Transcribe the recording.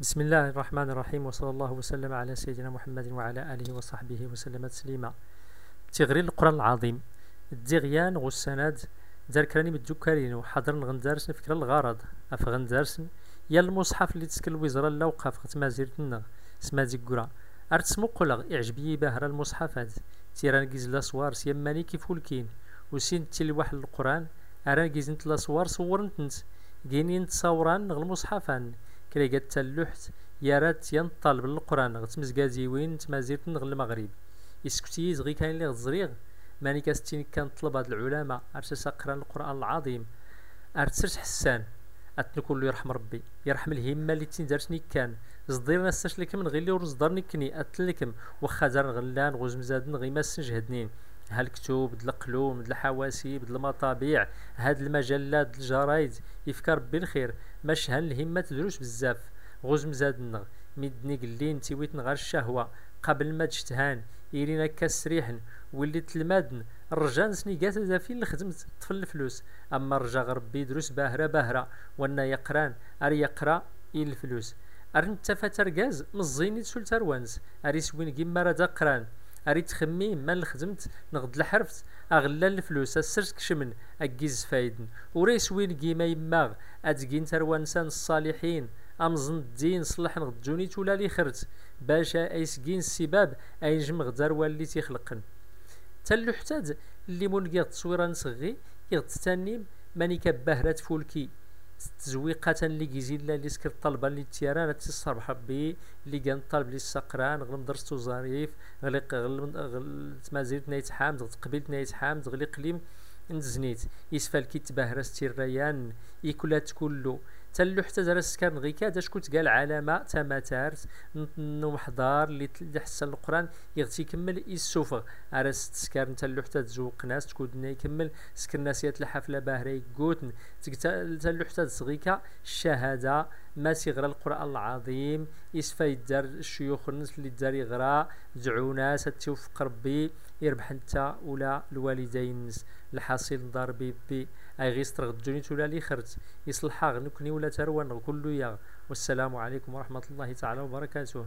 بسم الله الرحمن الرحيم وصلى الله وسلم على سيدنا محمد وعلى آله وصحبه وسلم تسليما تغري القرآن العظيم الدغيان غساناد دار كراني بالدكارين حضر غندارسن فكرة الغرض اف غندارسن يا المصحف اللي تسكن الوزارة اللوقف غتما زيرتنا سما زيكورا ارتسمو قلغ اعجبي بهرا المصحفات تيران كيز لاسوار سيماني كيف ولكين وسين تيلي واحد القرآن اران كيز انت لاسوار صورنتنت كينين تصوران نغ المصحفان كري قد تلوحت يا رات ينطال بالقران غتمزكازي وين تمازيرت نغ المغرب. يسكتي زغي كاين لي غزريغ ماني كاستيني كان طلب هاد العلماء ارسس اقرا القرآن العظيم. ارتسرت حسان اتنكون يرحم ربي يرحم الهمة اللي تندرتني كان زدير نساش لكم من غير اللي ورزدرني كني اتلكم وخا دار غلان غوز مزادن غي ما سنجهدنين هالكتوب د القلوم د الحواسيب د المطابيع هاد المجلات الجرايد يفكر بالخير. ماش هان الهمة تدروش بزاف. غوز مزاد النغ. ميدني قلين تيويت نغار الشهوة. قبل ما تشتهان إيرينا كاسريحن واللي تلمادن الرجال سني قاتا فين خدمت طفل الفلوس. أما الرجا غربي دروس باهرة باهرة. وأنا يقران. أري يقرأ إيه الفلوس. ارن تفتر غاز مزيني تسول تروانس أري سوين كيما راه قران. أريد تخمي ما الخدمت نغد الحرفت. أغلى الفلوس السرت كشمن أكيز فايدن. وريس وين كيما يماغ أتقين تروانسان الصالحين. أمزن الدين صلح نغد جوني تولا لي خرت. باشا ايسكين السباب اينجم غدار واللي تيخلقن. تلو حتاد اللي مون تصويرا نصغي يغتستانيم ماني كبهرات فولكي تزويقة اللي كيزيلا اللي سكر الطلبة اللي تيران تصرح بي اللي كان الطالب اللي سقران غلم درستو ظريف غلق غل تمازيرت نايت حامد قبيلت نايت حامد غلي قليم نزنيت. يسفال كي تباهرس الريان يكولات كلو. تلو حتى درس كان غي كاد اش كنت قال علامة تماتارت نو محضار اللي حسن القرآن يغتي يكمل يسوفغ. ارس تسكر تلو حتى تزوق ناس تكون يكمل سكر ناسيات الحفلة باهري قوتن تلو حتى تسغيكا الشهادة ما سيغرى القرآن العظيم يسفى يدار الشيوخ الناس اللي دار يغرى دعو ناس توفق ربي يربح أنت ولا الوالدين الحاصل دار بي أي غيستر غدوني ولا لي خرت يصلحها غنكني ولا تروان كل يا. والسلام عليكم ورحمة الله تعالى وبركاته.